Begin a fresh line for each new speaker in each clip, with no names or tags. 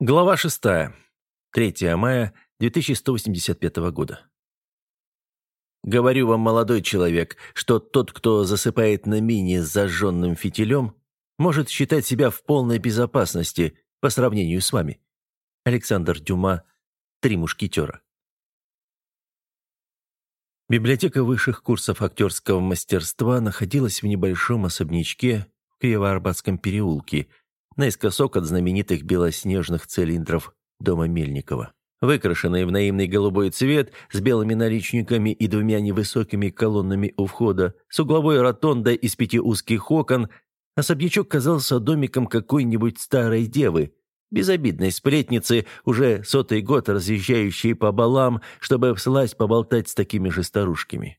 Глава 6. 3 мая 2185 года. Говорю вам, молодой человек, что тот, кто засыпает на мине с зажженным фитилем, может считать себя в полной безопасности по сравнению с вами. Александр Дюма, «Три мушкетера». Библиотека высших курсов актерского мастерства находилась в небольшом особнячке в Кривоарбатском переулке – наискосок от знаменитых белоснежных цилиндров дома Мельникова. Выкрашенный в наивный голубой цвет, с белыми наличниками и двумя невысокими колоннами у входа, с угловой ротондой из пяти узких окон, особнячок казался домиком какой-нибудь старой девы, безобидной сплетницы, уже сотый год разъезжающей по балам, чтобы всласть поболтать с такими же старушками.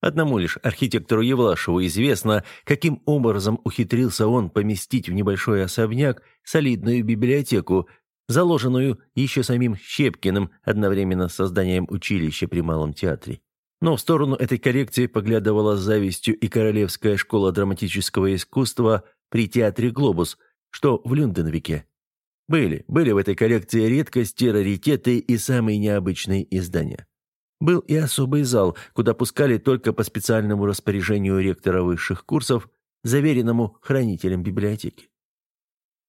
Одному лишь архитектору Евлашеву известно, каким образом ухитрился он поместить в небольшой особняк солидную библиотеку, заложенную еще самим Щепкиным одновременно с созданием училища при Малом театре. Но в сторону этой коррекции поглядывала с завистью и Королевская школа драматического искусства при театре «Глобус», что в Люнденвике. Были, были в этой коллекции редкости, раритеты и самые необычные издания. Был и особый зал, куда пускали только по специальному распоряжению ректора высших курсов, заверенному хранителем библиотеки.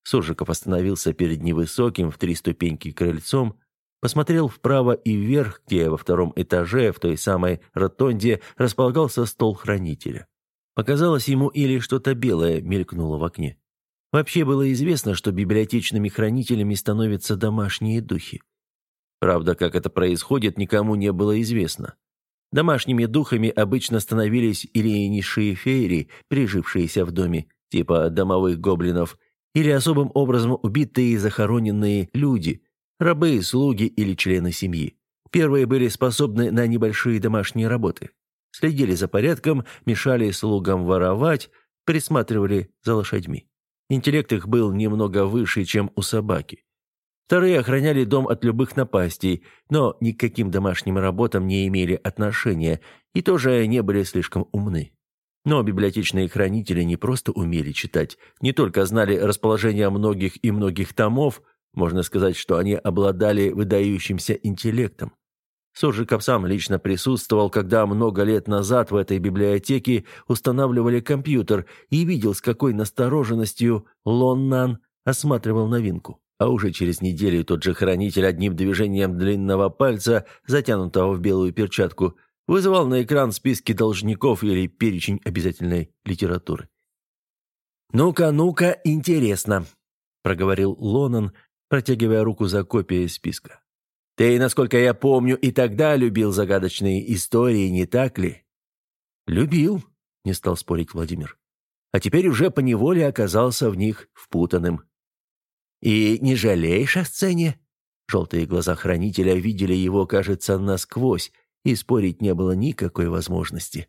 Суржиков остановился перед невысоким в три ступеньки крыльцом, посмотрел вправо и вверх, где во втором этаже, в той самой ротонде, располагался стол хранителя. Показалось ему или что-то белое мелькнуло в окне. Вообще было известно, что библиотечными хранителями становятся домашние духи. Правда, как это происходит, никому не было известно. Домашними духами обычно становились или низшие феери, прижившиеся в доме, типа домовых гоблинов, или особым образом убитые и захороненные люди, рабы, слуги или члены семьи. Первые были способны на небольшие домашние работы. Следили за порядком, мешали слугам воровать, присматривали за лошадьми. Интеллект их был немного выше, чем у собаки. Вторые охраняли дом от любых напастей, но ни к каким домашним работам не имели отношения и тоже не были слишком умны. Но библиотечные хранители не просто умели читать, не только знали расположение многих и многих томов, можно сказать, что они обладали выдающимся интеллектом. Суржиков сам лично присутствовал, когда много лет назад в этой библиотеке устанавливали компьютер и видел, с какой настороженностью Лоннан осматривал новинку. А уже через неделю тот же хранитель одним движением длинного пальца, затянутого в белую перчатку, вызывал на экран списки должников или перечень обязательной литературы. «Ну-ка, ну-ка, интересно», — проговорил Лонан, протягивая руку за копией списка. «Ты, насколько я помню, и тогда любил загадочные истории, не так ли?» «Любил», — не стал спорить Владимир. «А теперь уже поневоле оказался в них впутанным». «И не жалеешь о сцене?» Желтые глаза хранителя видели его, кажется, насквозь, и спорить не было никакой возможности.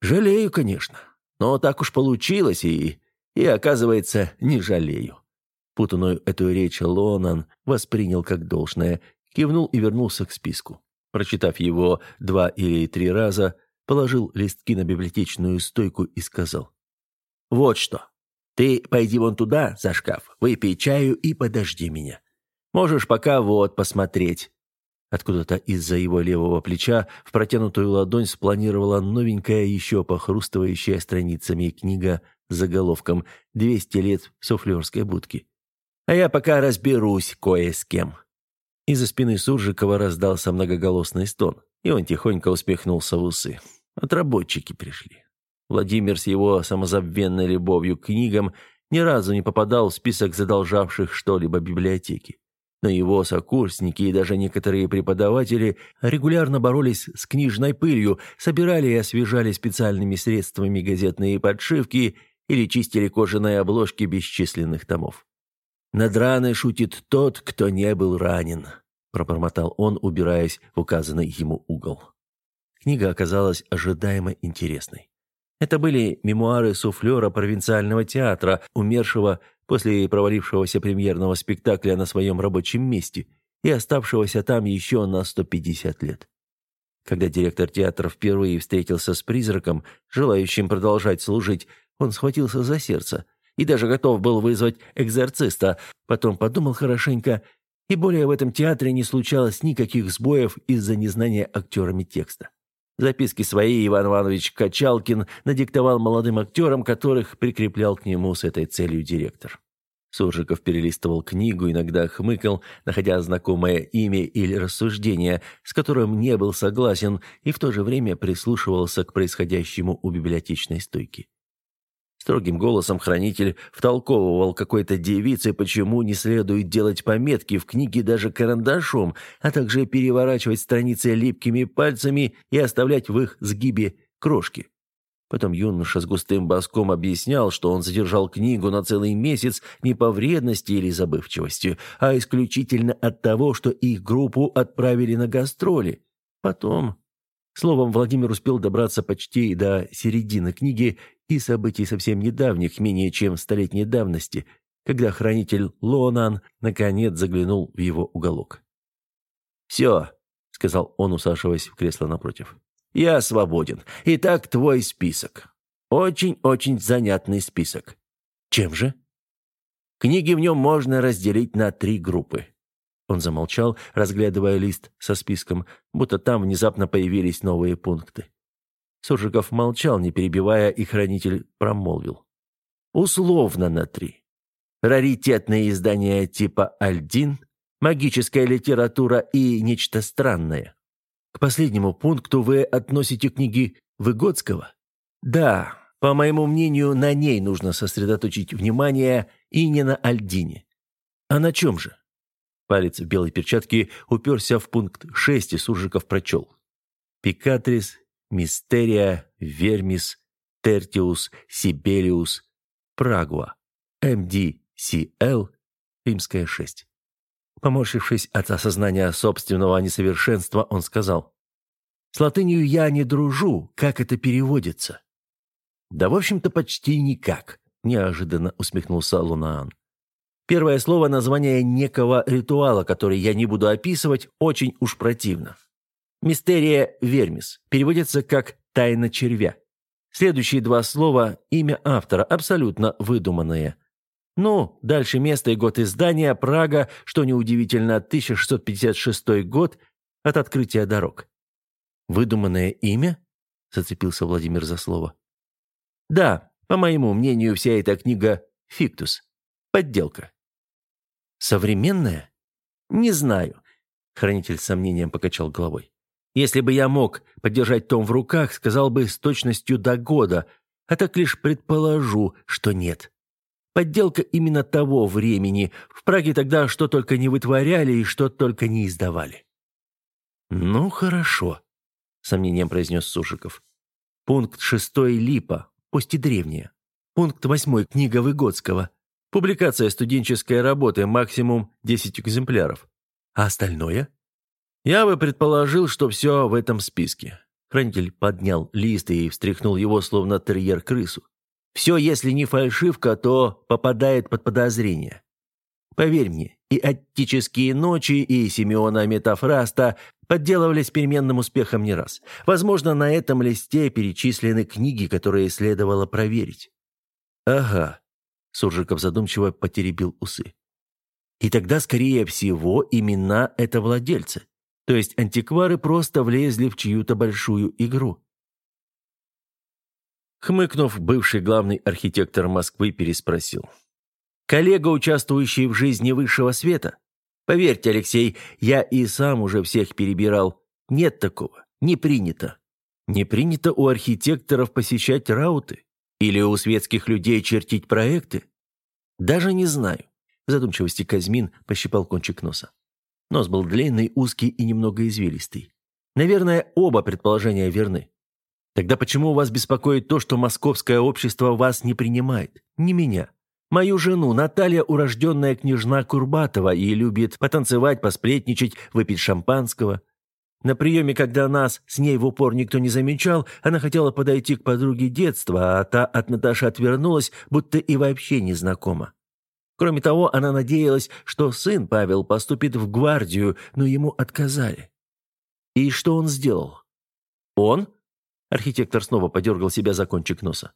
«Жалею, конечно. Но так уж получилось, и... и, оказывается, не жалею». Путанную эту речь Лонан воспринял как должное, кивнул и вернулся к списку. Прочитав его два или три раза, положил листки на библиотечную стойку и сказал. «Вот что. Ты пойди вон туда, за шкаф, выпей чаю и подожди меня. Можешь пока вот посмотреть». Откуда-то из-за его левого плеча в протянутую ладонь спланировала новенькая, еще похрустывающая страницами книга с заголовком «200 лет в суфлерской будке». «А я пока разберусь кое с кем». Из-за спины Суржикова раздался многоголосный стон, и он тихонько успехнулся в усы. Отработчики пришли. Владимир с его самозабвенной любовью к книгам ни разу не попадал в список задолжавших что-либо библиотеки. Но его сокурсники и даже некоторые преподаватели регулярно боролись с книжной пылью, собирали и освежали специальными средствами газетные подшивки или чистили кожаные обложки бесчисленных томов. «Над раной шутит тот, кто не был ранен», – пробормотал он, убираясь в указанный ему угол. Книга оказалась ожидаемо интересной. Это были мемуары суфлера провинциального театра, умершего после провалившегося премьерного спектакля на своем рабочем месте и оставшегося там еще на 150 лет. Когда директор театра впервые встретился с призраком, желающим продолжать служить, он схватился за сердце, и даже готов был вызвать экзорциста. Потом подумал хорошенько, и более в этом театре не случалось никаких сбоев из-за незнания актерами текста. Записки свои Иван Иванович Качалкин надиктовал молодым актерам, которых прикреплял к нему с этой целью директор. Суржиков перелистывал книгу, иногда хмыкал, находя знакомое имя или рассуждение, с которым не был согласен, и в то же время прислушивался к происходящему у библиотечной стойки. Строгим голосом хранитель втолковывал какой-то девице, почему не следует делать пометки в книге даже карандашом, а также переворачивать страницы липкими пальцами и оставлять в их сгибе крошки. Потом юноша с густым боском объяснял, что он задержал книгу на целый месяц не по вредности или забывчивости, а исключительно от того, что их группу отправили на гастроли. Потом Словом, Владимир успел добраться почти до середины книги и событий совсем недавних, менее чем столетней давности, когда хранитель Лонан наконец заглянул в его уголок. «Все», — сказал он, усаживаясь в кресло напротив. «Я свободен. Итак, твой список. Очень-очень занятный список. Чем же?» Книги в нем можно разделить на три группы. Он замолчал, разглядывая лист со списком, будто там внезапно появились новые пункты. Суржиков молчал, не перебивая, и хранитель промолвил. «Условно на три. Раритетные издания типа «Альдин», магическая литература и нечто странное. К последнему пункту вы относите книги Выгодского? Да, по моему мнению, на ней нужно сосредоточить внимание и не на Альдине. А на чем же? Палец в белой перчатке уперся в пункт 6, и Суржиков прочел. «Пикатрис, Мистерия, Вермис, Тертиус, Сибелиус, Прагуа, МДСЛ, Римская 6». Поморщившись от осознания собственного несовершенства, он сказал. «С латынью я не дружу. Как это переводится?» «Да, в общем-то, почти никак», — неожиданно усмехнулся Лунаан. Первое слово – название некого ритуала, который я не буду описывать, очень уж противно. Мистерия вермис переводится как «тайна червя». Следующие два слова – имя автора, абсолютно выдуманные. Ну, дальше место и год издания – Прага, что неудивительно, 1656 год от открытия дорог. «Выдуманное имя?» – зацепился Владимир за слово. «Да, по моему мнению, вся эта книга – фиктус. Подделка. Современная? Не знаю. Хранитель с сомнением покачал головой. Если бы я мог подержать том в руках, сказал бы с точностью до года, а так лишь предположу, что нет. Подделка именно того времени. В Праге тогда что только не вытворяли и что только не издавали. «Ну, хорошо», — сомнением произнес Сушиков. «Пункт шестой Липа, пусть и древняя. Пункт восьмой книга Выгодского. Публикация студенческой работы, максимум 10 экземпляров. А остальное? Я бы предположил, что все в этом списке. Хранитель поднял лист и встряхнул его, словно терьер крысу. Все, если не фальшивка, то попадает под подозрение. Поверь мне, и «Аттические ночи», и «Симеона Метафраста» подделывались переменным успехом не раз. Возможно, на этом листе перечислены книги, которые следовало проверить. Ага, Суржиков задумчиво потеребил усы. И тогда, скорее всего, имена это владельцы. То есть антиквары просто влезли в чью-то большую игру. Хмыкнув, бывший главный архитектор Москвы переспросил. «Коллега, участвующий в жизни высшего света? Поверьте, Алексей, я и сам уже всех перебирал. Нет такого. Не принято. Не принято у архитекторов посещать рауты. Или у светских людей чертить проекты? Даже не знаю. В задумчивости Казьмин пощипал кончик носа. Нос был длинный, узкий и немного извилистый. Наверное, оба предположения верны. Тогда почему вас беспокоит то, что московское общество вас не принимает? Не меня. Мою жену, Наталья, урожденная княжна Курбатова, и любит потанцевать, посплетничать, выпить шампанского. На приеме, когда нас с ней в упор никто не замечал, она хотела подойти к подруге детства, а та от Наташи отвернулась, будто и вообще не знакома. Кроме того, она надеялась, что сын Павел поступит в гвардию, но ему отказали. И что он сделал? Он? Архитектор снова подергал себя за кончик носа.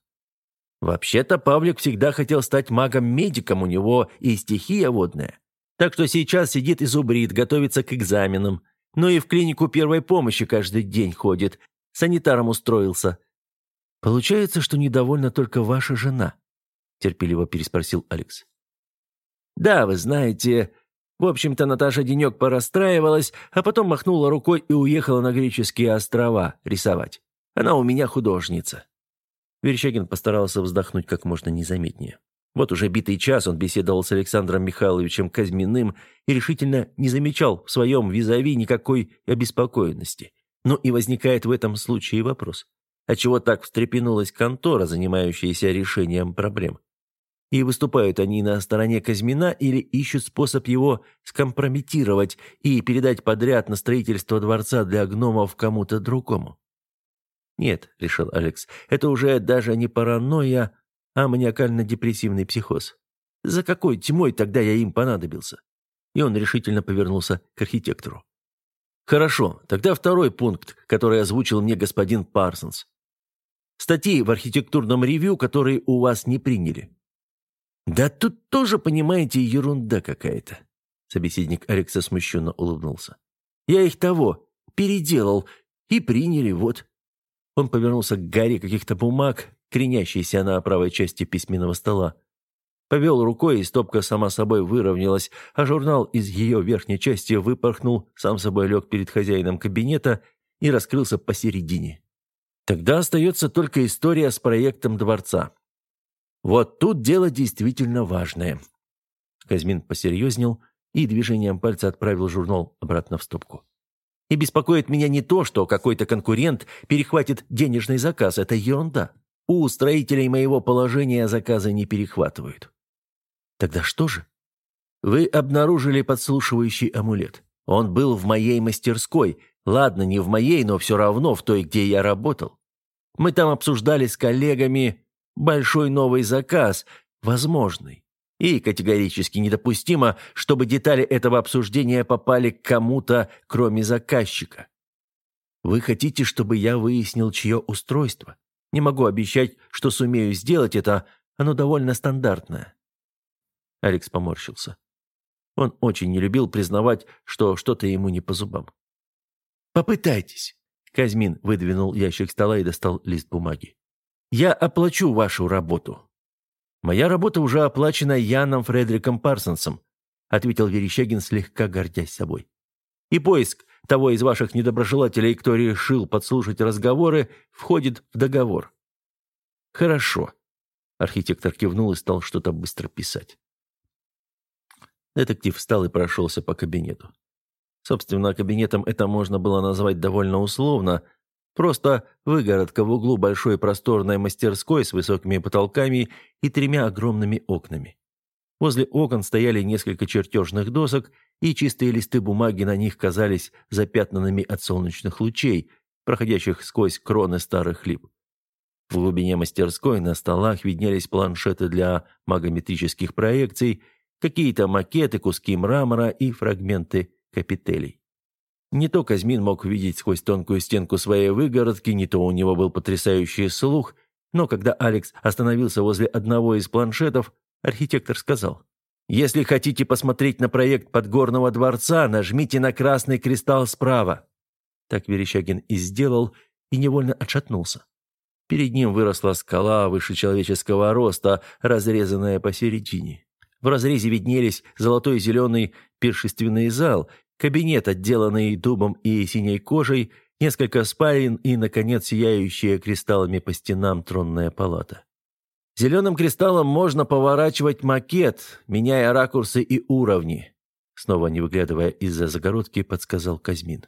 Вообще-то Павлик всегда хотел стать магом-медиком, у него и стихия водная. Так что сейчас сидит и зубрит, готовится к экзаменам. Ну и в клинику первой помощи каждый день ходит. Санитаром устроился. Получается, что недовольна только ваша жена, терпеливо переспросил Алекс. Да, вы знаете, в общем-то, Наташа денек порастраивалась, а потом махнула рукой и уехала на греческие острова рисовать. Она у меня художница. Верещагин постарался вздохнуть как можно незаметнее. Вот уже битый час он беседовал с Александром Михайловичем Казьминым и решительно не замечал в своем визави никакой обеспокоенности. Но и возникает в этом случае вопрос. Отчего так встрепенулась контора, занимающаяся решением проблем? И выступают они на стороне Казьмина или ищут способ его скомпрометировать и передать подряд на строительство дворца для гномов кому-то другому? «Нет», — решил Алекс, — «это уже даже не паранойя, а маниакально-депрессивный психоз. За какой тьмой тогда я им понадобился?» И он решительно повернулся к архитектору. «Хорошо, тогда второй пункт, который озвучил мне господин Парсонс. Статьи в архитектурном ревью, которые у вас не приняли». «Да тут тоже, понимаете, ерунда какая-то». Собеседник Алекса смущенно улыбнулся. «Я их того, переделал, и приняли, вот». Он повернулся к горе каких-то бумаг, кренящейся на правой части письменного стола. Повел рукой, и стопка сама собой выровнялась, а журнал из ее верхней части выпорхнул, сам собой лег перед хозяином кабинета и раскрылся посередине. Тогда остается только история с проектом дворца. Вот тут дело действительно важное. Казьмин посерьезнел и движением пальца отправил журнал обратно в стопку. И беспокоит меня не то, что какой-то конкурент перехватит денежный заказ. Это ерунда. У строителей моего положения заказы не перехватывают. Тогда что же? Вы обнаружили подслушивающий амулет. Он был в моей мастерской. Ладно, не в моей, но все равно в той, где я работал. Мы там обсуждали с коллегами большой новый заказ, возможный. И категорически недопустимо, чтобы детали этого обсуждения попали к кому-то, кроме заказчика. Вы хотите, чтобы я выяснил, чье устройство? Не могу обещать, что сумею сделать это, оно довольно стандартное. Алекс поморщился. Он очень не любил признавать, что что-то ему не по зубам. «Попытайтесь», — Казьмин выдвинул ящик стола и достал лист бумаги. «Я оплачу вашу работу. «Моя работа уже оплачена Яном Фредериком Парсонсом», ответил Верещагин, слегка гордясь собой. «И поиск того из ваших недоброжелателей, кто решил подслушать разговоры, входит в договор». «Хорошо», Архитектор кивнул и стал что-то быстро писать. Детектив встал и прошелся по кабинету. Собственно, кабинетом это можно было назвать довольно условно – Просто выгородка в углу большой просторной мастерской с высокими потолками и тремя огромными окнами. Возле окон стояли несколько чертежных досок, и чистые листы бумаги на них казались запятнанными от солнечных лучей, проходящих сквозь кроны старых лип. В глубине мастерской на столах виднелись планшеты для магометрических проекций, какие-то макеты, куски мрамора и фрагменты капителей. Не то Казьмин мог видеть сквозь тонкую стенку своей выгородки, не то у него был потрясающий слух, но когда Алекс остановился возле одного из планшетов, архитектор сказал, «Если хотите посмотреть на проект Подгорного дворца, нажмите на красный кристалл справа». Так Верещагин и сделал, и невольно отшатнулся. Перед ним выросла скала выше человеческого роста, разрезанная посередине. В разрезе виднелись золотой и зеленый пиршественный зал, Кабинет, отделанный дубом и синей кожей, несколько спален и, наконец, сияющая кристаллами по стенам тронная палата. Зеленым кристаллом можно поворачивать макет, меняя ракурсы и уровни. Снова не выглядывая из-за загородки, подсказал Казьмин.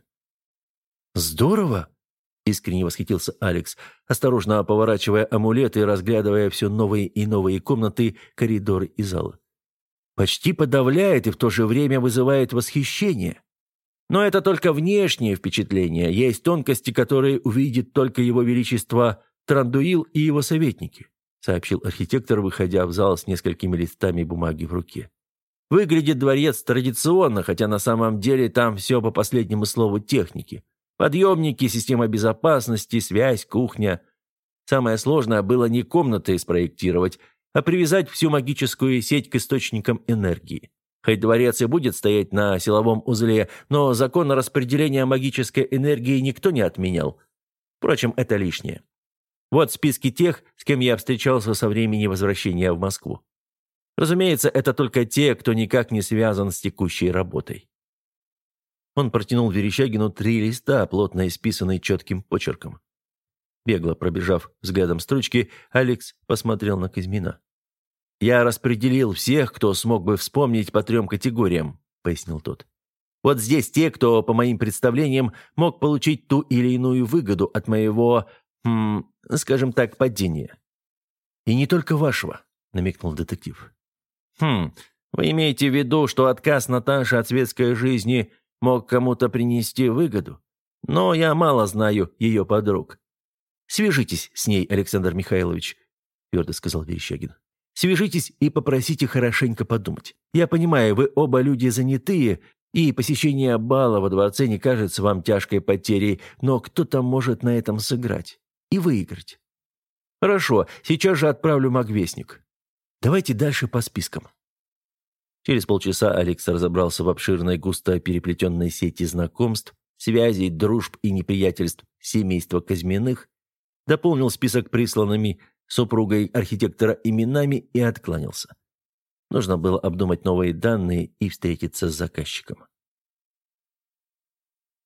«Здорово!» — искренне восхитился Алекс, осторожно поворачивая амулет и разглядывая все новые и новые комнаты, коридоры и залы почти подавляет и в то же время вызывает восхищение. Но это только внешнее впечатление, есть тонкости, которые увидит только его величество Трандуил и его советники, сообщил архитектор, выходя в зал с несколькими листами бумаги в руке. Выглядит дворец традиционно, хотя на самом деле там все по последнему слову техники. Подъемники, система безопасности, связь, кухня. Самое сложное было не комнаты спроектировать, а привязать всю магическую сеть к источникам энергии. Хоть дворец и будет стоять на силовом узле, но закон распределения магической энергии никто не отменял. Впрочем, это лишнее. Вот списки тех, с кем я встречался со времени возвращения в Москву. Разумеется, это только те, кто никак не связан с текущей работой. Он протянул Верещагину три листа, плотно исписанные четким почерком. Бегло пробежав взглядом строчки, Алекс посмотрел на Казьмина. «Я распределил всех, кто смог бы вспомнить по трем категориям», — пояснил тот. «Вот здесь те, кто, по моим представлениям, мог получить ту или иную выгоду от моего, м, скажем так, падения». «И не только вашего», — намекнул детектив. «Хм, вы имеете в виду, что отказ Наташи от светской жизни мог кому-то принести выгоду? Но я мало знаю ее подруг. «Свяжитесь с ней, Александр Михайлович», — твердо сказал Верещагин. «Свяжитесь и попросите хорошенько подумать. Я понимаю, вы оба люди занятые, и посещение бала во дворце не кажется вам тяжкой потерей, но кто там может на этом сыграть и выиграть? Хорошо, сейчас же отправлю магвестник. Давайте дальше по спискам». Через полчаса Алекс разобрался в обширной густо переплетенной сети знакомств, связей, дружб и неприятельств семейства Казьминых дополнил список присланными супругой архитектора именами и откланялся. Нужно было обдумать новые данные и встретиться с заказчиком.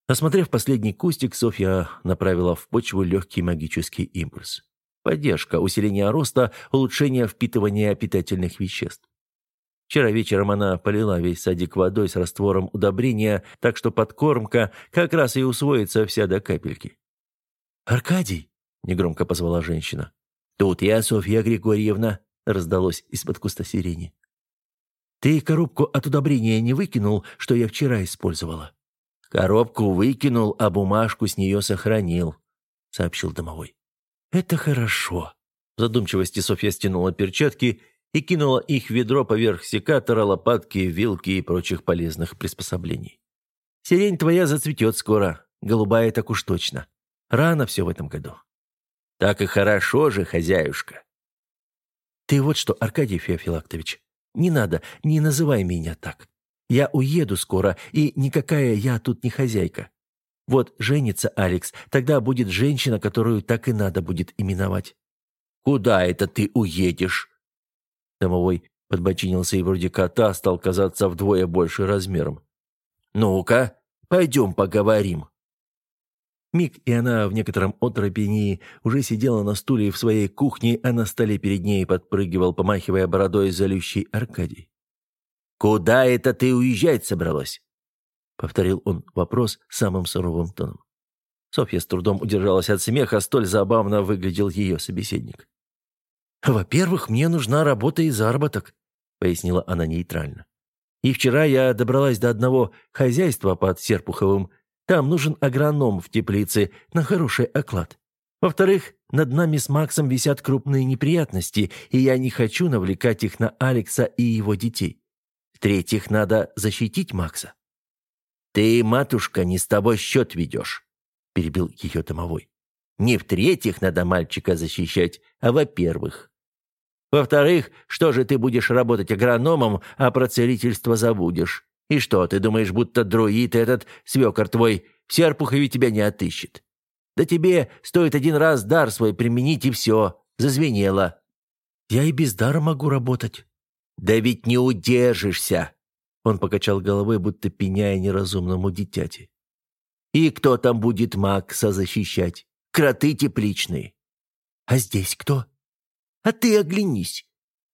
Осмотрев последний кустик, Софья направила в почву легкий магический импульс. Поддержка, усиление роста, улучшение впитывания питательных веществ. Вчера вечером она полила весь садик водой с раствором удобрения, так что подкормка как раз и усвоится вся до капельки. «Аркадий!» негромко позвала женщина. «Тут я, Софья Григорьевна», — раздалось из-под куста сирени. «Ты коробку от удобрения не выкинул, что я вчера использовала?» «Коробку выкинул, а бумажку с нее сохранил», — сообщил домовой. «Это хорошо». В задумчивости Софья стянула перчатки и кинула их в ведро поверх секатора, лопатки, вилки и прочих полезных приспособлений. «Сирень твоя зацветет скоро, голубая так уж точно. Рано все в этом году. Так и хорошо же, хозяюшка. Ты вот что, Аркадий Феофилактович, не надо, не называй меня так. Я уеду скоро, и никакая я тут не хозяйка. Вот женится Алекс, тогда будет женщина, которую так и надо будет именовать. Куда это ты уедешь? Домовой подбочинился и вроде кота стал казаться вдвое больше размером. «Ну-ка, пойдем поговорим». Миг, и она в некотором отропении уже сидела на стуле в своей кухне, а на столе перед ней подпрыгивал, помахивая бородой залющий Аркадий. «Куда это ты уезжать собралась?» — повторил он вопрос самым суровым тоном. Софья с трудом удержалась от смеха, столь забавно выглядел ее собеседник. «Во-первых, мне нужна работа и заработок», — пояснила она нейтрально. «И вчера я добралась до одного хозяйства под Серпуховым, там нужен агроном в теплице на хороший оклад. Во-вторых, над нами с Максом висят крупные неприятности, и я не хочу навлекать их на Алекса и его детей. В-третьих, надо защитить Макса». «Ты, матушка, не с тобой счет ведешь», — перебил ее домовой. «Не в-третьих надо мальчика защищать, а во-первых. Во-вторых, что же ты будешь работать агрономом, а про целительство забудешь? И что, ты думаешь, будто друид этот, свекор твой, в Серпухове тебя не отыщет? Да тебе стоит один раз дар свой применить, и все, зазвенело. Я и без дара могу работать. Да ведь не удержишься. Он покачал головой, будто пеняя неразумному дитяти. И кто там будет Макса защищать? Кроты тепличные. А здесь кто? А ты оглянись.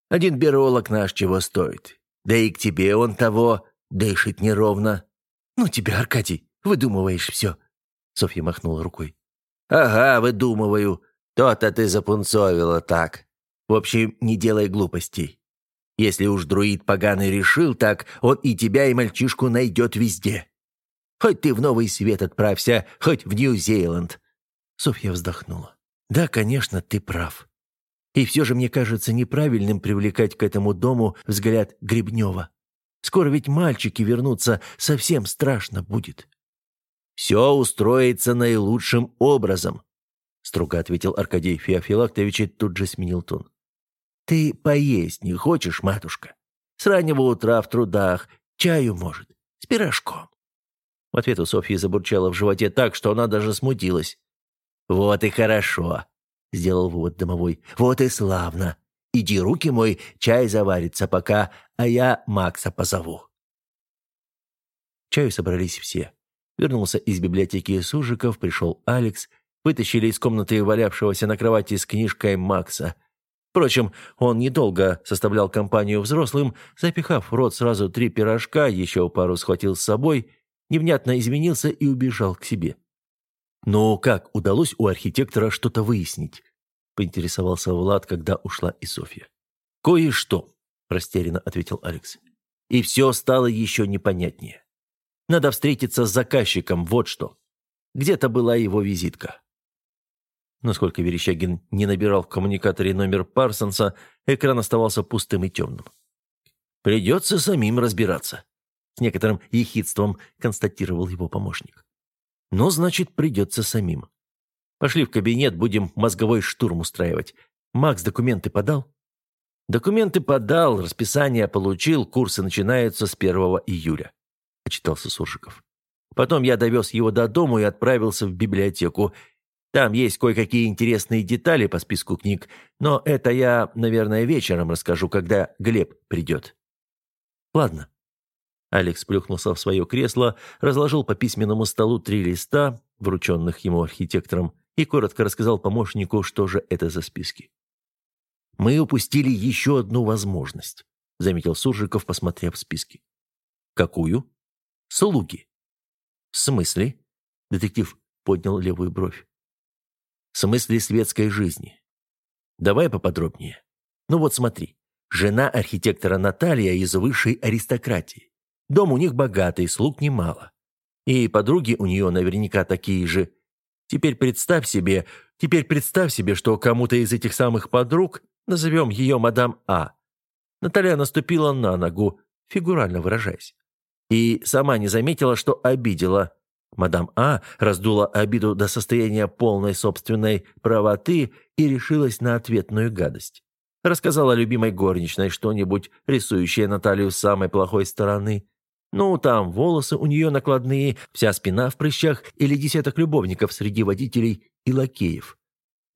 Один биолог наш чего стоит. Да и к тебе он того Дышит неровно. Ну тебя, Аркадий, выдумываешь все. Софья махнула рукой. Ага, выдумываю. То-то ты запунцовила так. В общем, не делай глупостей. Если уж друид поганый решил так, он и тебя, и мальчишку найдет везде. Хоть ты в Новый Свет отправься, хоть в Нью-Зейланд». Софья вздохнула. «Да, конечно, ты прав. И все же мне кажется неправильным привлекать к этому дому взгляд Гребнева. Скоро ведь мальчики вернутся, совсем страшно будет. Все устроится наилучшим образом. — строго ответил Аркадий Феофилактович и тут же сменил тон. «Ты поесть не хочешь, матушка? С раннего утра в трудах, чаю, может, с пирожком». В ответ у Софьи забурчало в животе так, что она даже смутилась. «Вот и хорошо», — сделал вывод домовой. «Вот и славно. Иди, руки мой, чай заварится пока, а я Макса позову». чаю собрались все. Вернулся из библиотеки Сужиков, пришел Алекс, вытащили из комнаты валявшегося на кровати с книжкой Макса — Впрочем, он недолго составлял компанию взрослым, запихав в рот сразу три пирожка, еще пару схватил с собой, невнятно изменился и убежал к себе. «Но как удалось у архитектора что-то выяснить?» — поинтересовался Влад, когда ушла и Софья. «Кое-что», — растерянно ответил Алекс. «И все стало еще непонятнее. Надо встретиться с заказчиком, вот что. Где-то была его визитка. Насколько Верещагин не набирал в коммуникаторе номер Парсонса, экран оставался пустым и темным. «Придется самим разбираться», — с некоторым ехидством констатировал его помощник. «Ну, значит, придется самим. Пошли в кабинет, будем мозговой штурм устраивать. Макс документы подал?» «Документы подал, расписание получил, курсы начинаются с 1 июля», — отчитался Суржиков. Потом я довез его до дому и отправился в библиотеку. Там есть кое-какие интересные детали по списку книг, но это я, наверное, вечером расскажу, когда Глеб придет». «Ладно». Алекс плюхнулся в свое кресло, разложил по письменному столу три листа, врученных ему архитектором, и коротко рассказал помощнику, что же это за списки. «Мы упустили еще одну возможность», — заметил Суржиков, посмотрев списки. «Какую?» «Слуги». «В смысле?» — детектив поднял левую бровь. Смысле светской жизни. Давай поподробнее. Ну вот смотри. Жена архитектора Наталья из высшей аристократии. Дом у них богатый, слуг немало. И подруги у нее наверняка такие же. Теперь представь себе, теперь представь себе, что кому-то из этих самых подруг, назовем ее мадам А, Наталья наступила на ногу, фигурально выражаясь. И сама не заметила, что обидела. Мадам А раздула обиду до состояния полной собственной правоты и решилась на ответную гадость. Рассказала любимой горничной что-нибудь, рисующее Наталью с самой плохой стороны. Ну, там волосы у нее накладные, вся спина в прыщах или десяток любовников среди водителей и лакеев.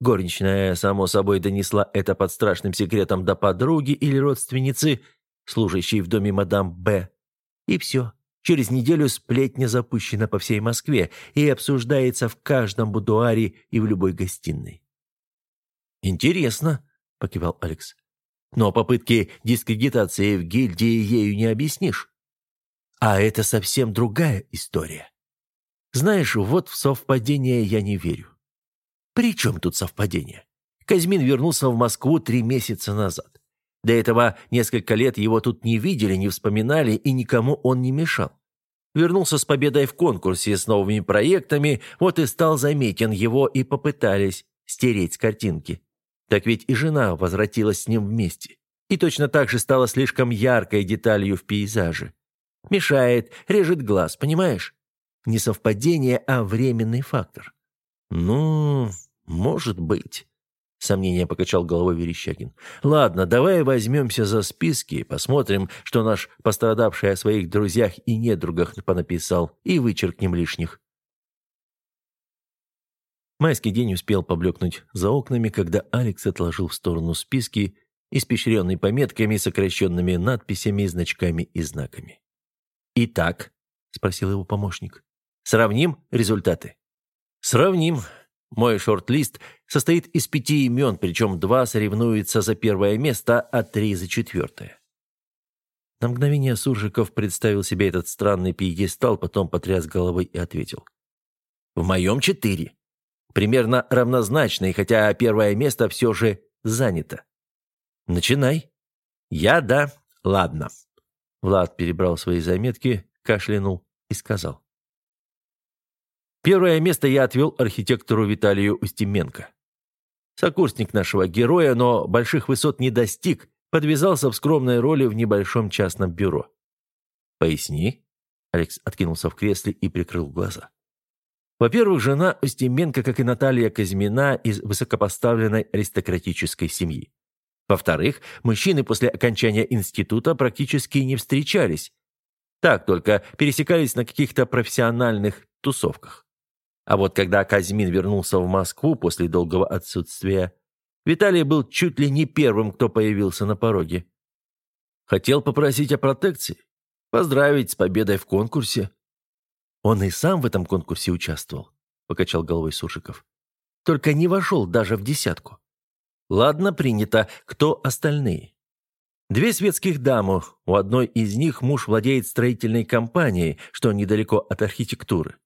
Горничная, само собой, донесла это под страшным секретом до подруги или родственницы, служащей в доме мадам Б. И все. Через неделю сплетня запущена по всей Москве и обсуждается в каждом будуаре и в любой гостиной. «Интересно», — покивал Алекс. «Но попытки дискредитации в гильдии ею не объяснишь. А это совсем другая история. Знаешь, вот в совпадение я не верю. При чем тут совпадение? Казьмин вернулся в Москву три месяца назад. До этого несколько лет его тут не видели, не вспоминали, и никому он не мешал. Вернулся с победой в конкурсе с новыми проектами, вот и стал заметен его и попытались стереть с картинки. Так ведь и жена возвратилась с ним вместе. И точно так же стала слишком яркой деталью в пейзаже. Мешает, режет глаз, понимаешь? Не совпадение, а временный фактор. Ну, может быть. Сомнение покачал головой Верещагин. «Ладно, давай возьмемся за списки, посмотрим, что наш пострадавший о своих друзьях и недругах понаписал, и вычеркнем лишних». Майский день успел поблекнуть за окнами, когда Алекс отложил в сторону списки, испещренные пометками, сокращенными надписями, значками и знаками. «Итак», — спросил его помощник, — «сравним результаты?» «Сравним», мой шорт-лист состоит из пяти имен, причем два соревнуются за первое место, а три за четвертое. На мгновение Суржиков представил себе этот странный пьедестал, потом потряс головой и ответил. «В моем четыре. Примерно равнозначные, хотя первое место все же занято. Начинай». «Я да. Ладно». Влад перебрал свои заметки, кашлянул и сказал. Первое место я отвел архитектору Виталию Устименко. Сокурсник нашего героя, но больших высот не достиг, подвязался в скромной роли в небольшом частном бюро. «Поясни». Алекс откинулся в кресле и прикрыл глаза. Во-первых, жена Устеменко, как и Наталья Казьмина, из высокопоставленной аристократической семьи. Во-вторых, мужчины после окончания института практически не встречались. Так только пересекались на каких-то профессиональных тусовках. А вот когда Казьмин вернулся в Москву после долгого отсутствия, Виталий был чуть ли не первым, кто появился на пороге. Хотел попросить о протекции, поздравить с победой в конкурсе. Он и сам в этом конкурсе участвовал, покачал головой Сушиков. Только не вошел даже в десятку. Ладно, принято. Кто остальные? Две светских дамы. У одной из них муж владеет строительной компанией, что недалеко от архитектуры.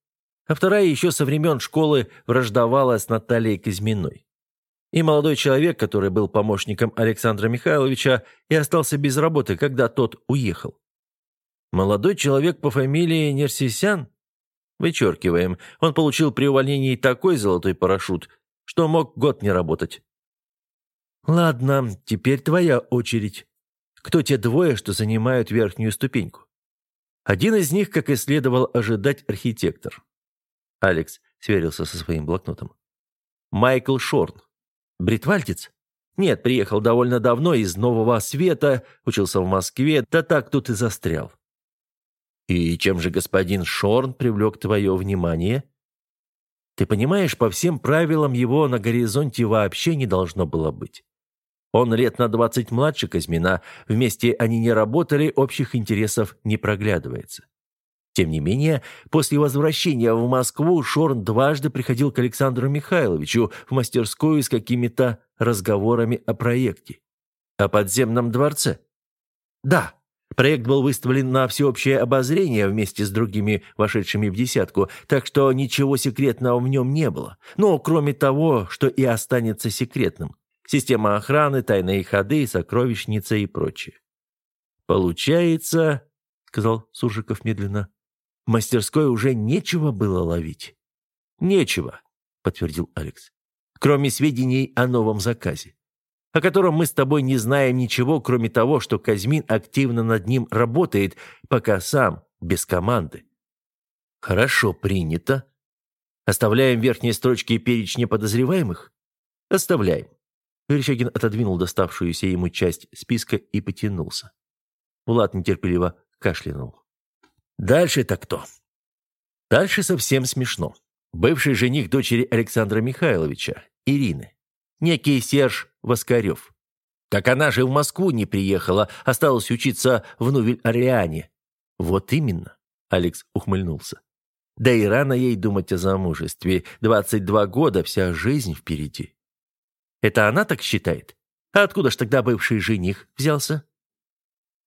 А вторая еще со времен школы враждовала с Натальей Казьминой. И молодой человек, который был помощником Александра Михайловича и остался без работы, когда тот уехал. Молодой человек по фамилии Нерсисян? Вычеркиваем. Он получил при увольнении такой золотой парашют, что мог год не работать. Ладно, теперь твоя очередь. Кто те двое, что занимают верхнюю ступеньку? Один из них, как и следовало ожидать, архитектор. Алекс сверился со своим блокнотом. Майкл Шорн. Бритвальдец? Нет, приехал довольно давно из Нового Света, учился в Москве, да так тут и застрял. И чем же господин Шорн привлек твое внимание? Ты понимаешь, по всем правилам его на горизонте вообще не должно было быть. Он лет на двадцать младше Казьмина, вместе они не работали, общих интересов не проглядывается. Тем не менее, после возвращения в Москву Шорн дважды приходил к Александру Михайловичу в мастерскую с какими-то разговорами о проекте. О подземном дворце? Да. Проект был выставлен на всеобщее обозрение вместе с другими вошедшими в десятку, так что ничего секретного в нем не было. Но кроме того, что и останется секретным. Система охраны, тайные ходы, сокровищница и прочее. «Получается», — сказал Суржиков медленно, мастерской уже нечего было ловить. «Нечего», — подтвердил Алекс. «Кроме сведений о новом заказе, о котором мы с тобой не знаем ничего, кроме того, что Казьмин активно над ним работает, пока сам, без команды». «Хорошо, принято. Оставляем верхние строчки перечня подозреваемых?» «Оставляем». Верещагин отодвинул доставшуюся ему часть списка и потянулся. Влад нетерпеливо кашлянул. Дальше-то кто? Дальше совсем смешно. Бывший жених дочери Александра Михайловича, Ирины. Некий Серж Воскарев. Так она же в Москву не приехала, осталась учиться в Нувель-Ориане. Вот именно, Алекс ухмыльнулся. Да и рано ей думать о замужестве. 22 года, вся жизнь впереди. Это она так считает? А откуда ж тогда бывший жених взялся?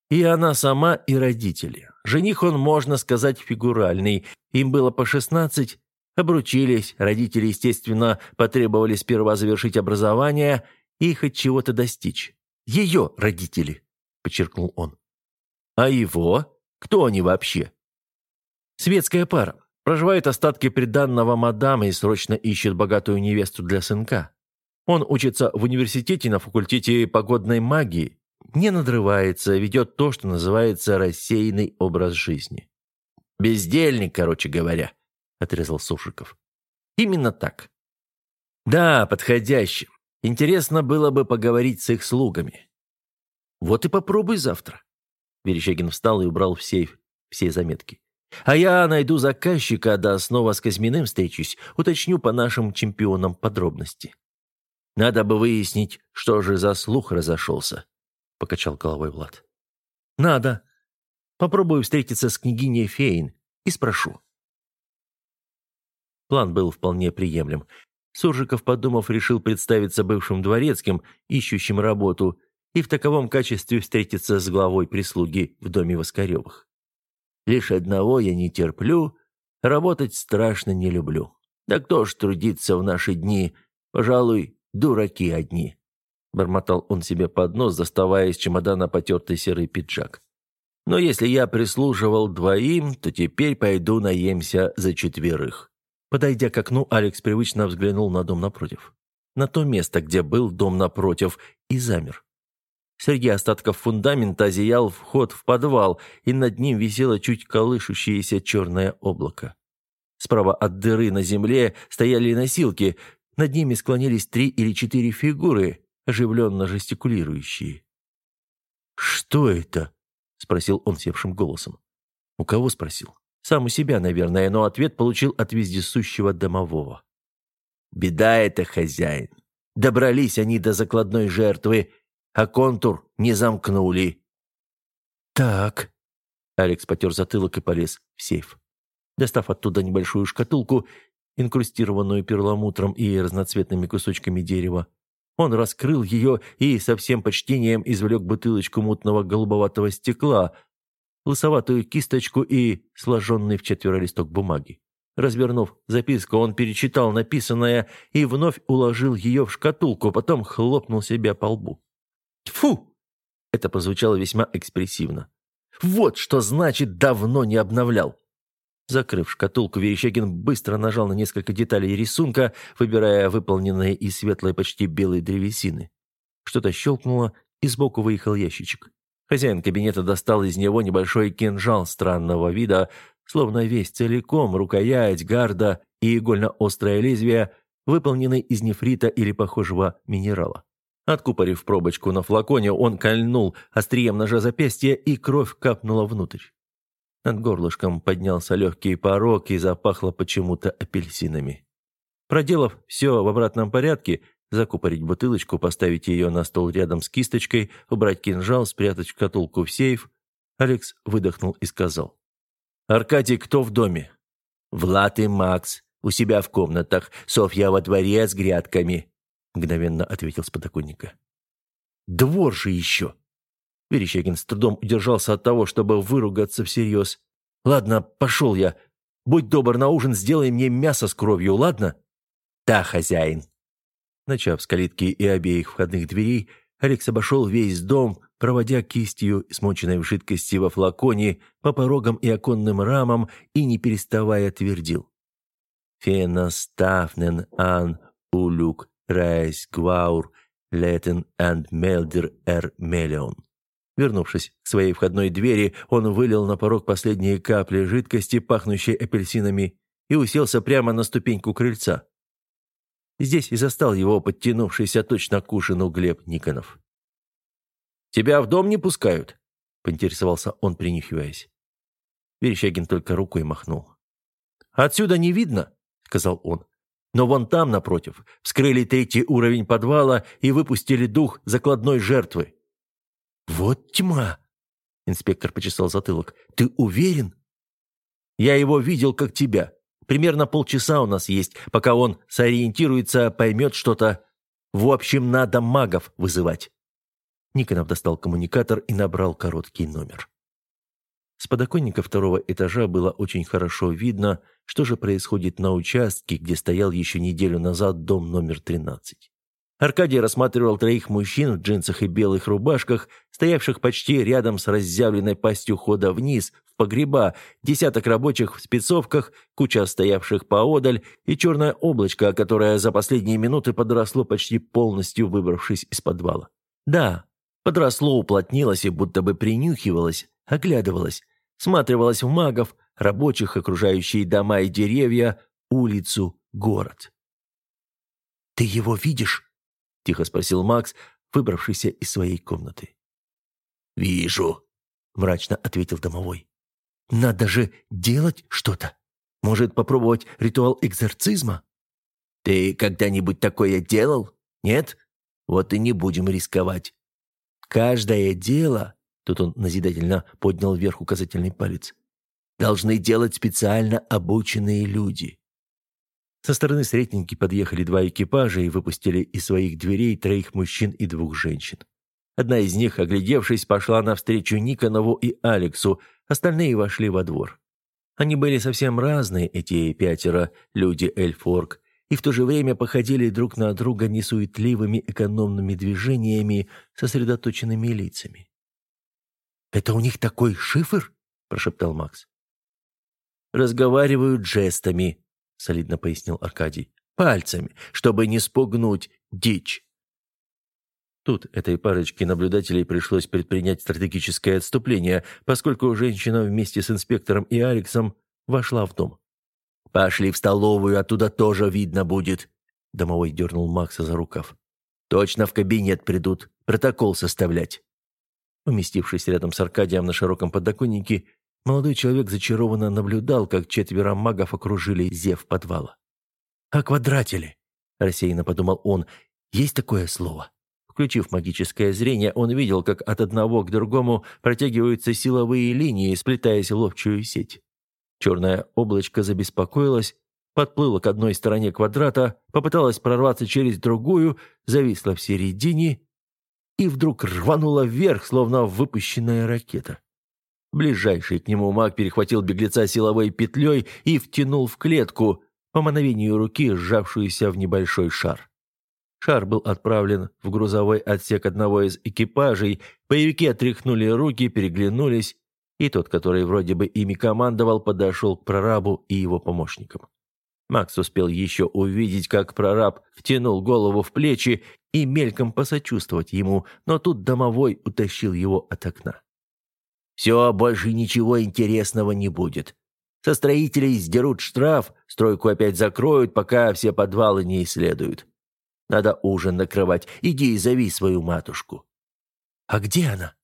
И она сама, и родители. Жених он, можно сказать, фигуральный. Им было по шестнадцать, обручились. Родители, естественно, потребовали сперва завершить образование и хоть чего-то достичь. Ее родители, подчеркнул он. А его? Кто они вообще? Светская пара. Проживает остатки приданного мадам и срочно ищет богатую невесту для сынка. Он учится в университете на факультете погодной магии, не надрывается, ведет то, что называется рассеянный образ жизни. «Бездельник, короче говоря», — отрезал Сушиков. «Именно так». «Да, подходящим. Интересно было бы поговорить с их слугами». «Вот и попробуй завтра». Верещагин встал и убрал в сейф все заметки. «А я найду заказчика, да снова с Казьминым встречусь, уточню по нашим чемпионам подробности. Надо бы выяснить, что же за слух разошелся покачал головой Влад. Надо. Попробую встретиться с княгиней Фейн и спрошу. План был вполне приемлем. Суржиков, подумав, решил представиться бывшим дворецким, ищущим работу, и в таковом качестве встретиться с главой прислуги в доме Воскаревых. «Лишь одного я не терплю, работать страшно не люблю. Да кто ж трудится в наши дни? Пожалуй, дураки одни». Бормотал он себе под нос, доставая из чемодана потертый серый пиджак. «Но если я прислуживал двоим, то теперь пойду наемся за четверых». Подойдя к окну, Алекс привычно взглянул на дом напротив. На то место, где был дом напротив, и замер. Среди остатков фундамента зиял вход в подвал, и над ним висело чуть колышущееся черное облако. Справа от дыры на земле стояли носилки. Над ними склонились три или четыре фигуры, оживленно жестикулирующие. «Что это?» — спросил он севшим голосом. «У кого?» — спросил. Сам у себя, наверное, но ответ получил от вездесущего домового. «Беда это, хозяин. Добрались они до закладной жертвы, а контур не замкнули». «Так», — Алекс потер затылок и полез в сейф. Достав оттуда небольшую шкатулку, инкрустированную перламутром и разноцветными кусочками дерева, он раскрыл ее и со всем почтением извлек бутылочку мутного голубоватого стекла, лысоватую кисточку и сложенный в четверо листок бумаги. Развернув записку, он перечитал написанное и вновь уложил ее в шкатулку, потом хлопнул себя по лбу. «Тьфу!» Это прозвучало весьма экспрессивно. «Вот что значит давно не обновлял!» Закрыв шкатулку, Верещагин быстро нажал на несколько деталей рисунка, выбирая выполненные из светлой почти белой древесины. Что-то щелкнуло, и сбоку выехал ящичек. Хозяин кабинета достал из него небольшой кинжал странного вида, словно весь целиком, рукоять, гарда и игольно-острое лезвие, выполнены из нефрита или похожего минерала. Откупорив пробочку на флаконе, он кольнул острием ножа запястье, и кровь капнула внутрь. Над горлышком поднялся легкий порог и запахло почему-то апельсинами. Проделав все в обратном порядке, закупорить бутылочку, поставить ее на стол рядом с кисточкой, убрать кинжал, спрятать шкатулку в сейф, Алекс выдохнул и сказал. «Аркадий, кто в доме?» «Влад и Макс. У себя в комнатах. Софья во дворе с грядками», — мгновенно ответил с подоконника. «Двор же еще!» Верещагин с трудом удержался от того, чтобы выругаться всерьез. «Ладно, пошел я. Будь добр, на ужин сделай мне мясо с кровью, ладно?» «Да, хозяин». Начав с калитки и обеих входных дверей, Алекс обошел весь дом, проводя кистью, смоченной в жидкости во флаконе, по порогам и оконным рамам и, не переставая, твердил. «Фенаставнен ан улюк райс гваур летен энд мелдер эр мелион». Вернувшись к своей входной двери, он вылил на порог последние капли жидкости, пахнущей апельсинами, и уселся прямо на ступеньку крыльца. Здесь и застал его подтянувшийся точно к ужину Глеб Никонов. «Тебя в дом не пускают?» — поинтересовался он, принюхиваясь. Верещагин только рукой махнул. «Отсюда не видно», — сказал он. «Но вон там, напротив, вскрыли третий уровень подвала и выпустили дух закладной жертвы. «Вот тьма!» — инспектор почесал затылок. «Ты уверен?» «Я его видел, как тебя. Примерно полчаса у нас есть, пока он сориентируется, поймет что-то. В общем, надо магов вызывать». Никонов достал коммуникатор и набрал короткий номер. С подоконника второго этажа было очень хорошо видно, что же происходит на участке, где стоял еще неделю назад дом номер 13. Аркадий рассматривал троих мужчин в джинсах и белых рубашках, стоявших почти рядом с разъявленной пастью хода вниз, в погреба, десяток рабочих в спецовках, куча стоявших поодаль и черное облачко, которое за последние минуты подросло почти полностью, выбравшись из подвала. Да, подросло, уплотнилось и будто бы принюхивалось, оглядывалось, сматривалось в магов, рабочих, окружающие дома и деревья, улицу, город. «Ты его видишь?» — тихо спросил Макс, выбравшийся из своей комнаты. «Вижу», — мрачно ответил домовой. «Надо же делать что-то. Может, попробовать ритуал экзорцизма?» «Ты когда-нибудь такое делал? Нет? Вот и не будем рисковать. Каждое дело...» Тут он назидательно поднял вверх указательный палец. «Должны делать специально обученные люди. Со стороны Сретненки подъехали два экипажа и выпустили из своих дверей троих мужчин и двух женщин. Одна из них, оглядевшись, пошла навстречу Никонову и Алексу, остальные вошли во двор. Они были совсем разные, эти пятеро, люди Эльфорг, и в то же время походили друг на друга несуетливыми экономными движениями, сосредоточенными лицами. «Это у них такой шифр?» – прошептал Макс. «Разговаривают жестами», солидно пояснил Аркадий. «Пальцами, чтобы не спугнуть дичь». Тут этой парочке наблюдателей пришлось предпринять стратегическое отступление, поскольку женщина вместе с инспектором и Алексом вошла в дом. «Пошли в столовую, оттуда тоже видно будет», — домовой дернул Макса за рукав. «Точно в кабинет придут, протокол составлять». Уместившись рядом с Аркадием на широком подоконнике, молодой человек зачарованно наблюдал, как четверо магов окружили зев подвала. «А квадратели?» – рассеянно подумал он. «Есть такое слово?» Включив магическое зрение, он видел, как от одного к другому протягиваются силовые линии, сплетаясь в ловчую сеть. Черное облачко забеспокоилось, подплыло к одной стороне квадрата, попыталось прорваться через другую, зависло в середине и вдруг рвануло вверх, словно выпущенная ракета. Ближайший к нему маг перехватил беглеца силовой петлей и втянул в клетку, по мановению руки, сжавшуюся в небольшой шар. Шар был отправлен в грузовой отсек одного из экипажей, боевики отряхнули руки, переглянулись, и тот, который вроде бы ими командовал, подошел к прорабу и его помощникам. Макс успел еще увидеть, как прораб втянул голову в плечи и мельком посочувствовать ему, но тут домовой утащил его от окна. «Все, больше ничего интересного не будет. Со строителей сдерут штраф, стройку опять закроют, пока все подвалы не исследуют. Надо ужин накрывать. Иди и зови свою матушку». «А где она?»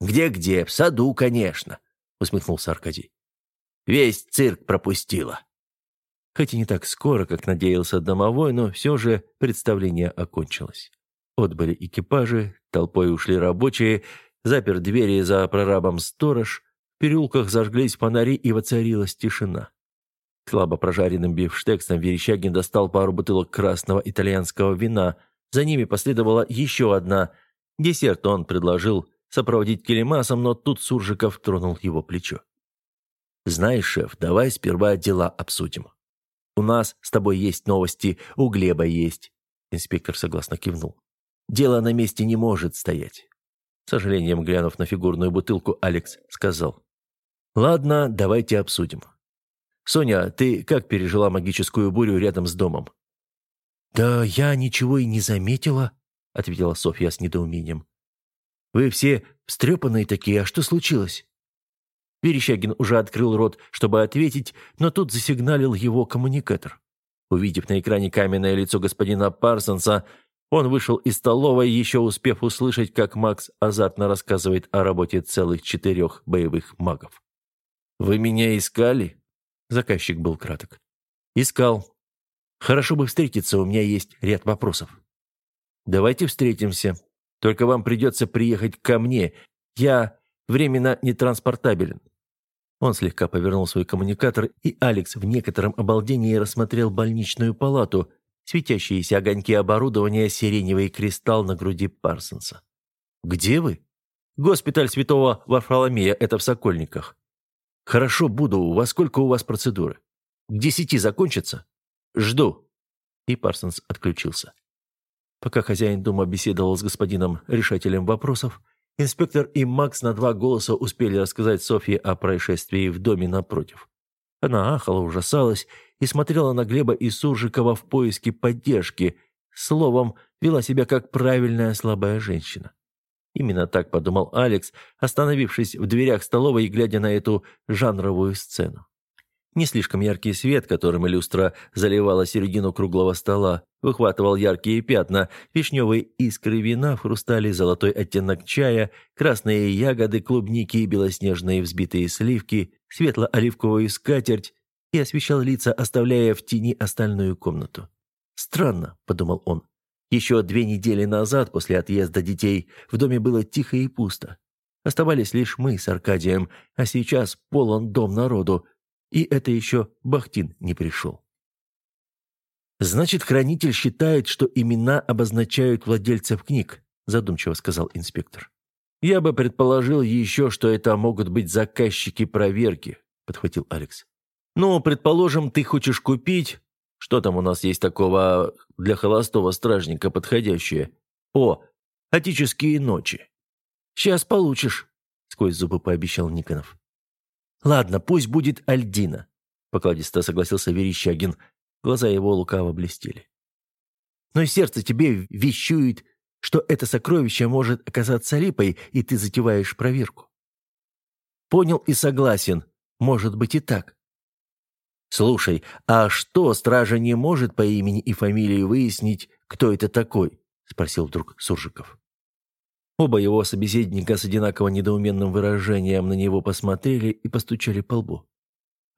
«Где-где? В саду, конечно», — усмехнулся Аркадий. «Весь цирк пропустила». Хоть и не так скоро, как надеялся домовой, но все же представление окончилось. Отбыли экипажи, толпой ушли рабочие, запер двери за прорабом сторож, в переулках зажглись фонари и воцарилась тишина. Слабо прожаренным бифштексом Верещагин достал пару бутылок красного итальянского вина. За ними последовала еще одна. Десерт он предложил сопроводить келемасом, но тут Суржиков тронул его плечо. «Знаешь, шеф, давай сперва дела обсудим. У нас с тобой есть новости, у Глеба есть». Инспектор согласно кивнул. «Дело на месте не может стоять». С сожалением, глянув на фигурную бутылку, Алекс сказал. «Ладно, давайте обсудим. Соня, ты как пережила магическую бурю рядом с домом?» «Да я ничего и не заметила», — ответила Софья с недоумением. «Вы все встрепанные такие, а что случилось?» Верещагин уже открыл рот, чтобы ответить, но тут засигналил его коммуникатор. Увидев на экране каменное лицо господина Парсонса, он вышел из столовой, еще успев услышать, как Макс азартно рассказывает о работе целых четырех боевых магов. «Вы меня искали?» Заказчик был краток. «Искал. Хорошо бы встретиться, у меня есть ряд вопросов». «Давайте встретимся. Только вам придется приехать ко мне. Я временно нетранспортабелен. Он слегка повернул свой коммуникатор, и Алекс в некотором обалдении рассмотрел больничную палату, светящиеся огоньки оборудования, сиреневый кристалл на груди Парсонса. «Где вы?» «Госпиталь святого Варфоломея, это в Сокольниках». «Хорошо, буду. Во сколько у вас процедуры?» «К десяти закончится?» «Жду». И Парсонс отключился. Пока хозяин дома беседовал с господином решателем вопросов, Инспектор и Макс на два голоса успели рассказать Софье о происшествии в доме напротив. Она ахала, ужасалась и смотрела на Глеба и Суржикова в поиске поддержки. Словом, вела себя как правильная слабая женщина. Именно так подумал Алекс, остановившись в дверях столовой и глядя на эту жанровую сцену. Не слишком яркий свет, которым люстра заливала середину круглого стола, выхватывал яркие пятна, вишневые искры вина в хрустале, золотой оттенок чая, красные ягоды, клубники и белоснежные взбитые сливки, светло-оливковую скатерть и освещал лица, оставляя в тени остальную комнату. «Странно», — подумал он. «Еще две недели назад, после отъезда детей, в доме было тихо и пусто. Оставались лишь мы с Аркадием, а сейчас полон дом народу, и это еще Бахтин не пришел. «Значит, хранитель считает, что имена обозначают владельцев книг», задумчиво сказал инспектор. «Я бы предположил еще, что это могут быть заказчики проверки», подхватил Алекс. «Ну, предположим, ты хочешь купить... Что там у нас есть такого для холостого стражника подходящее? О, отеческие ночи. Сейчас получишь», сквозь зубы пообещал Никонов. «Ладно, пусть будет Альдина», — покладисто согласился Верещагин. Глаза его лукаво блестели. «Но и сердце тебе вещует, что это сокровище может оказаться липой, и ты затеваешь проверку». «Понял и согласен. Может быть и так». «Слушай, а что, стража не может по имени и фамилии выяснить, кто это такой?» — спросил вдруг Суржиков. Оба его собеседника с одинаково недоуменным выражением на него посмотрели и постучали по лбу.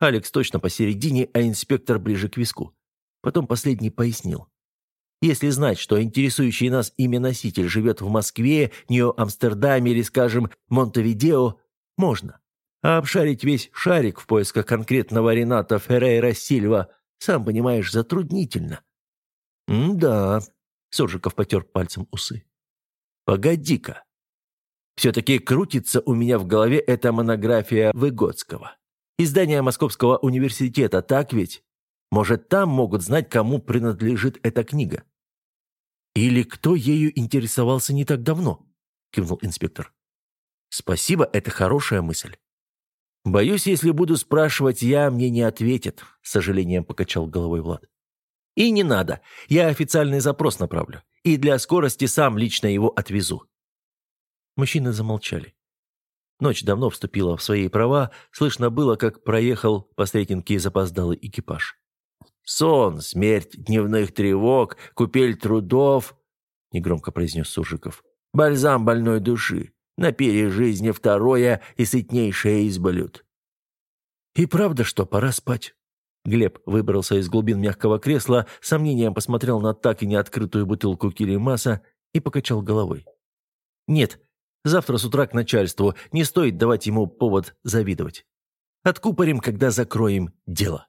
Алекс точно посередине, а инспектор ближе к виску. Потом последний пояснил. Если знать, что интересующий нас имя-носитель живет в Москве, Нью-Амстердаме или, скажем, Монтевидео, можно. А обшарить весь шарик в поисках конкретного Рената Феррейра Сильва, сам понимаешь, затруднительно. «М-да», — Суржиков потер пальцем усы. «Погоди-ка. Все-таки крутится у меня в голове эта монография Выгодского. Издание Московского университета, так ведь? Может, там могут знать, кому принадлежит эта книга?» «Или кто ею интересовался не так давно?» — кивнул инспектор. «Спасибо, это хорошая мысль». «Боюсь, если буду спрашивать я, мне не ответят», — с сожалением покачал головой Влад. «И не надо. Я официальный запрос направлю. И для скорости сам лично его отвезу». Мужчины замолчали. Ночь давно вступила в свои права, слышно было, как проехал по Сретенке запоздалый экипаж. «Сон, смерть дневных тревог, купель трудов», — негромко произнес Суржиков. «Бальзам больной души. На пере жизни второе и сытнейшее из блюд. И правда, что пора спать. Глеб выбрался из глубин мягкого кресла, сомнением посмотрел на так и не открытую бутылку килимаса и покачал головой. «Нет, завтра с утра к начальству, не стоит давать ему повод завидовать. Откупорим, когда закроем дело».